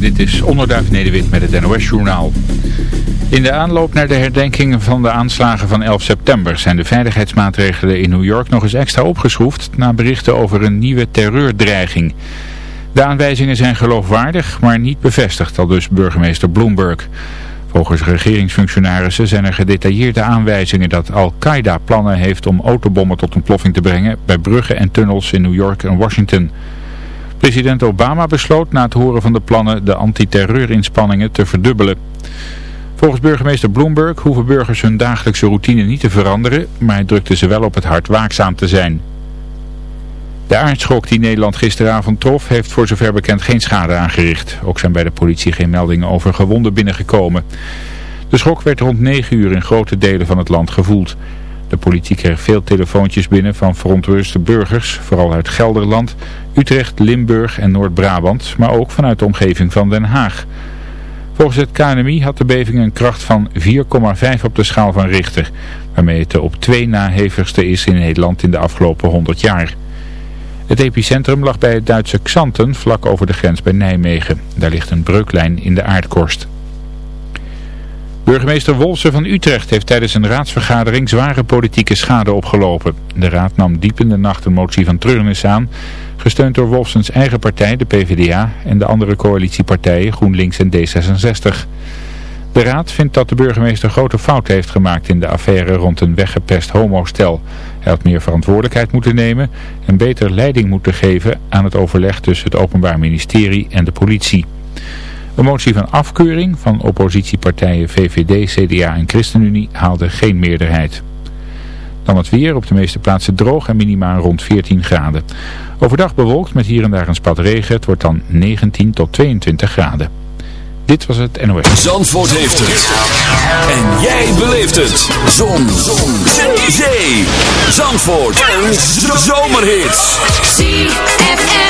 Dit is Onderduif Nederwit met het NOS-journaal. In de aanloop naar de herdenking van de aanslagen van 11 september zijn de veiligheidsmaatregelen in New York nog eens extra opgeschroefd na berichten over een nieuwe terreurdreiging. De aanwijzingen zijn geloofwaardig, maar niet bevestigd, al dus burgemeester Bloomberg. Volgens regeringsfunctionarissen zijn er gedetailleerde aanwijzingen dat Al-Qaeda plannen heeft om autobommen tot ontploffing te brengen bij bruggen en tunnels in New York en Washington. President Obama besloot na het horen van de plannen de antiterreurinspanningen te verdubbelen. Volgens burgemeester Bloomberg hoeven burgers hun dagelijkse routine niet te veranderen, maar hij drukte ze wel op het hart waakzaam te zijn. De aardschok die Nederland gisteravond trof heeft voor zover bekend geen schade aangericht. Ook zijn bij de politie geen meldingen over gewonden binnengekomen. De schok werd rond 9 uur in grote delen van het land gevoeld. De politie kreeg veel telefoontjes binnen van verontruste burgers, vooral uit Gelderland, Utrecht, Limburg en Noord-Brabant, maar ook vanuit de omgeving van Den Haag. Volgens het KNMI had de beving een kracht van 4,5 op de schaal van Richter, waarmee het de op twee na hevigste is in Nederland in de afgelopen 100 jaar. Het epicentrum lag bij het Duitse Xanten, vlak over de grens bij Nijmegen. Daar ligt een breuklijn in de aardkorst. Burgemeester Wolse van Utrecht heeft tijdens een raadsvergadering zware politieke schade opgelopen. De raad nam diep in de nacht een motie van treurnis aan, gesteund door Wolfsens eigen partij, de PvdA, en de andere coalitiepartijen GroenLinks en D66. De raad vindt dat de burgemeester grote fouten heeft gemaakt in de affaire rond een weggepest homostel. Hij had meer verantwoordelijkheid moeten nemen en beter leiding moeten geven aan het overleg tussen het Openbaar Ministerie en de politie. Een motie van afkeuring van oppositiepartijen VVD, CDA en ChristenUnie haalde geen meerderheid. Dan het weer, op de meeste plaatsen droog en minimaal rond 14 graden. Overdag bewolkt met hier en daar een spat regen. Het wordt dan 19 tot 22 graden. Dit was het NOS. Zandvoort heeft het. En jij beleeft het. Zon. Zon. Zee. Zandvoort. Een zomerhit. ZFM.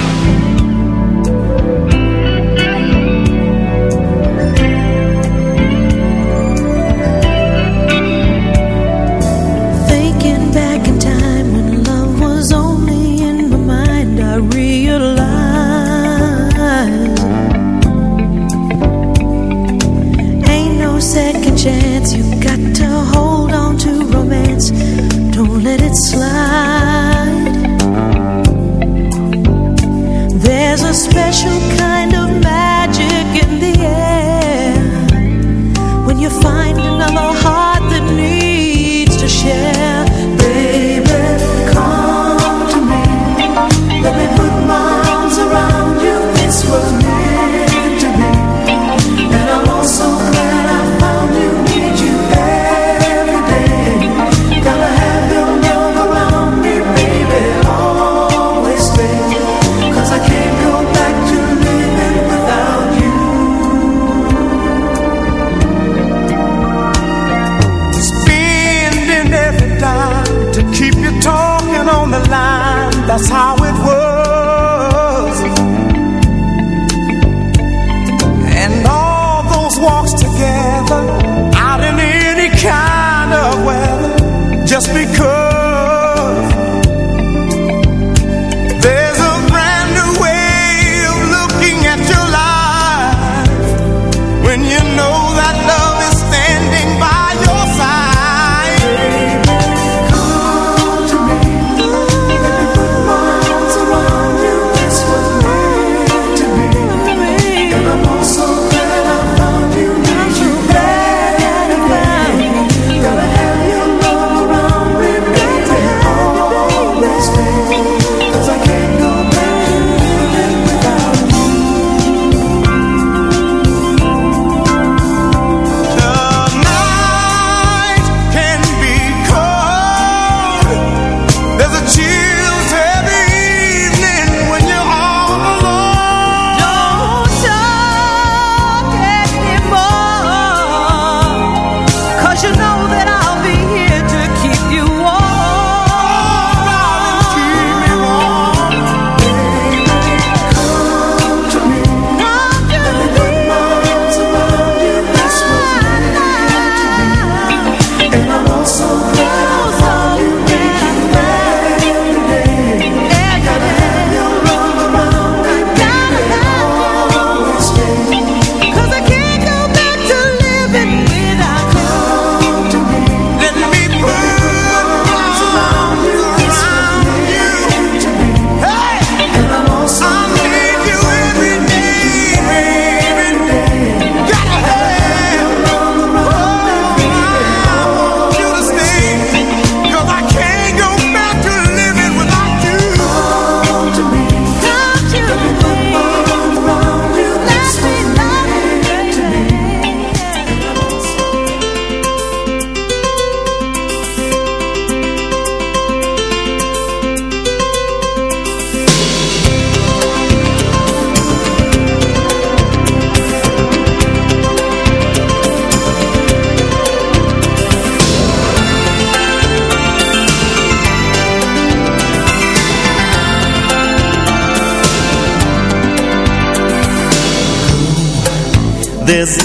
this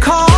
call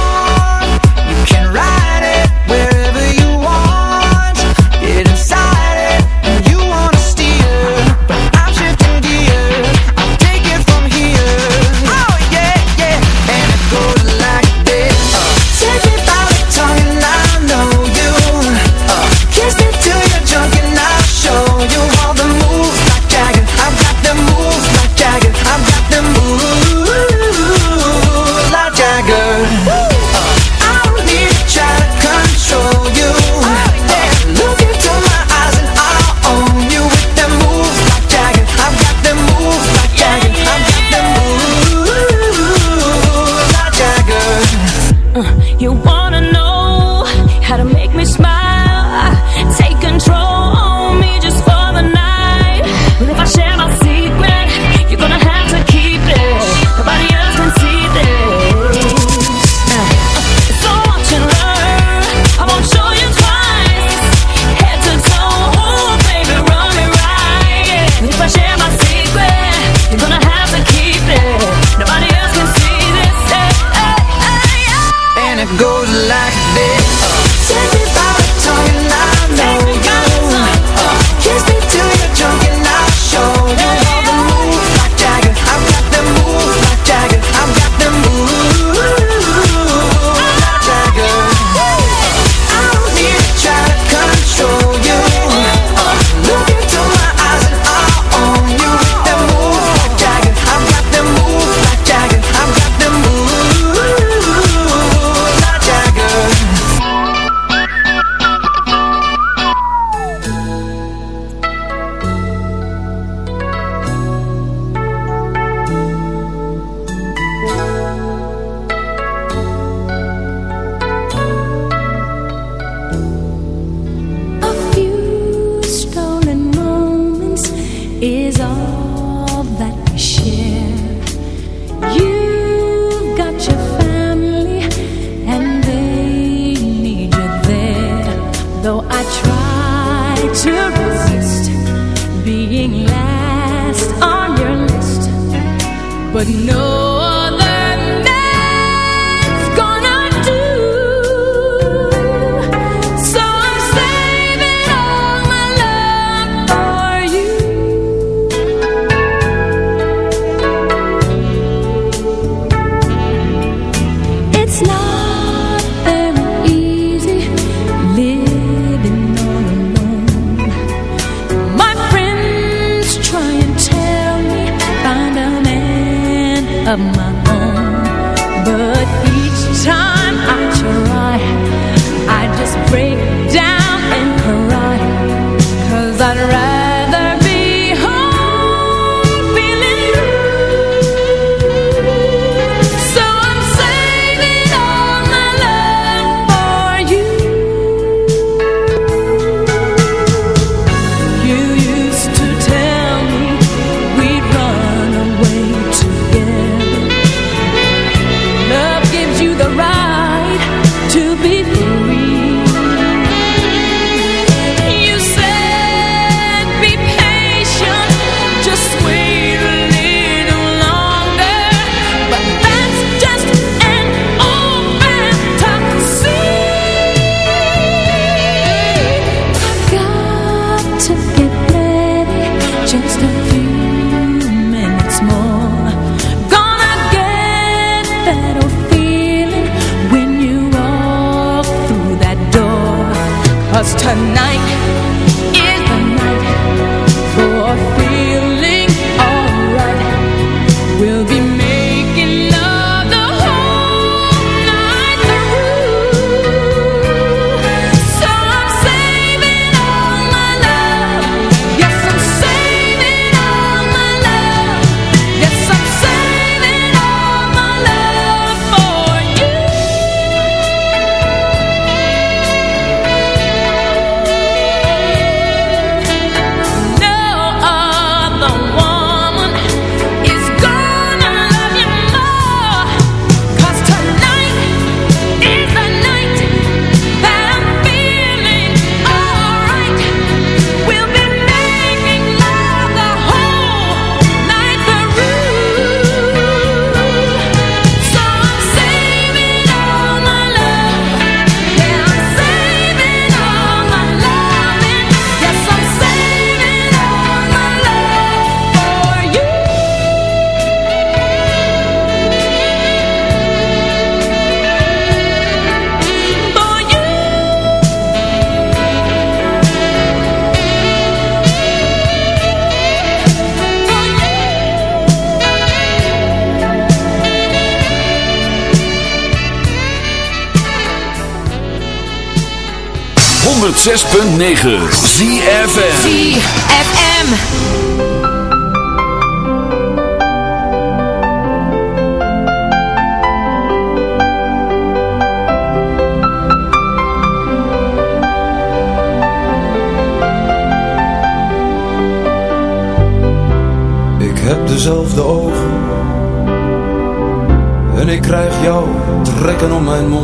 106.9 ZFM ZFM. Ik heb dezelfde ogen En ik krijg jou trekken om mijn mond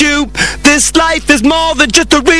you. This life is more than just a real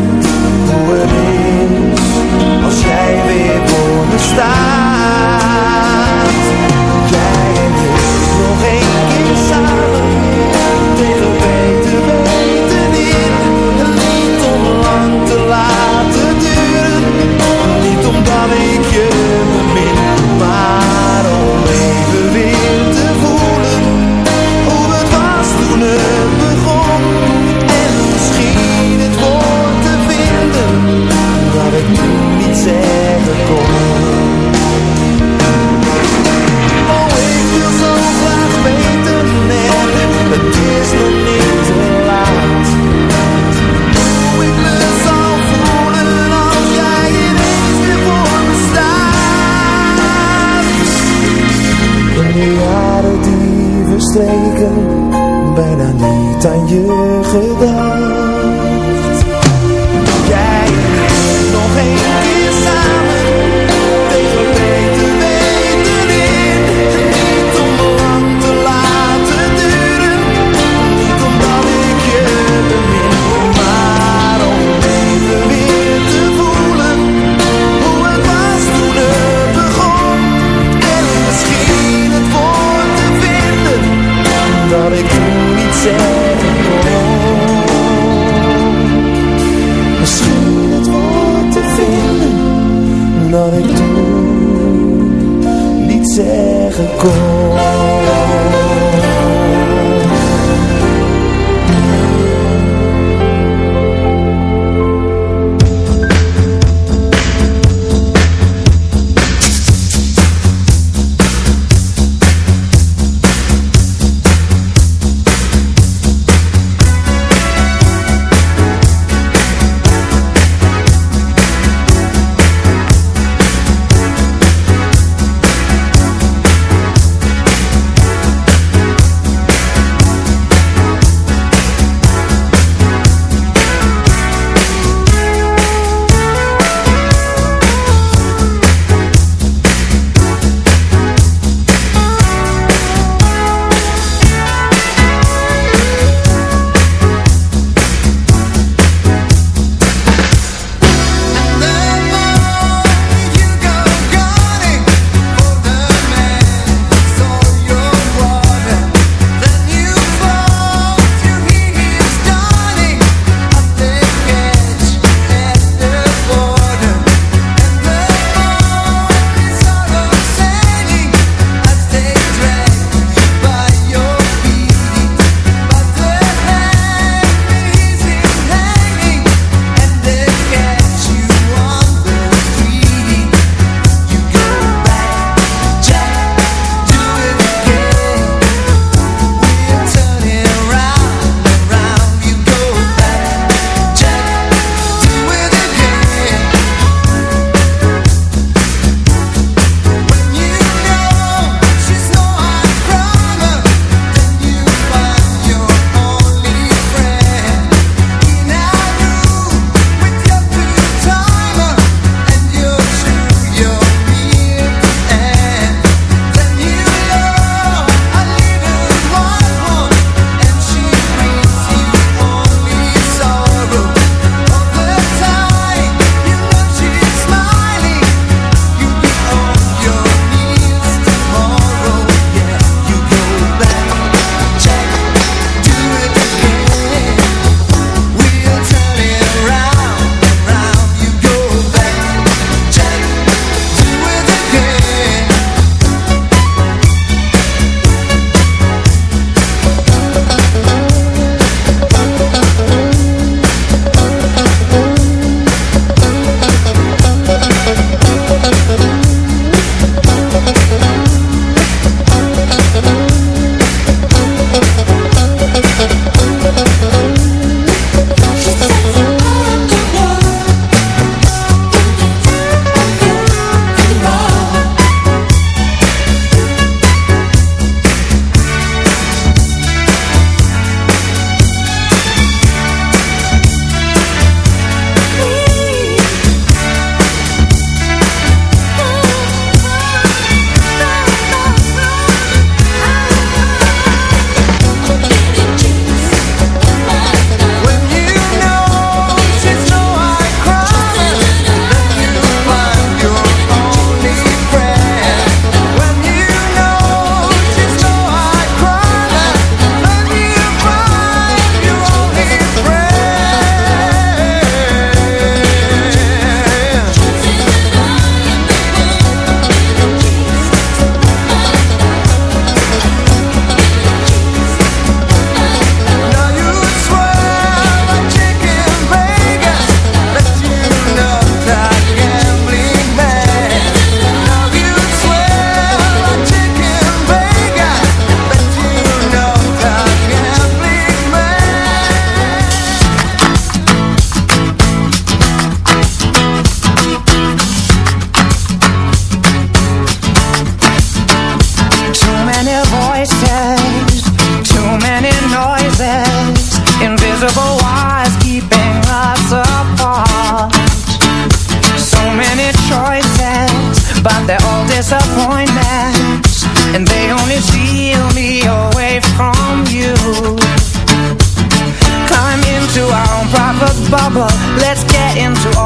weer voor me staat. Jij en ik nog één keer samen, tegen beter weten in. Niet om lang te laten duren, niet omdat ik je bemin, maar om even weer te voelen hoe het was toen het begon. En misschien het woord te vinden dat ik nu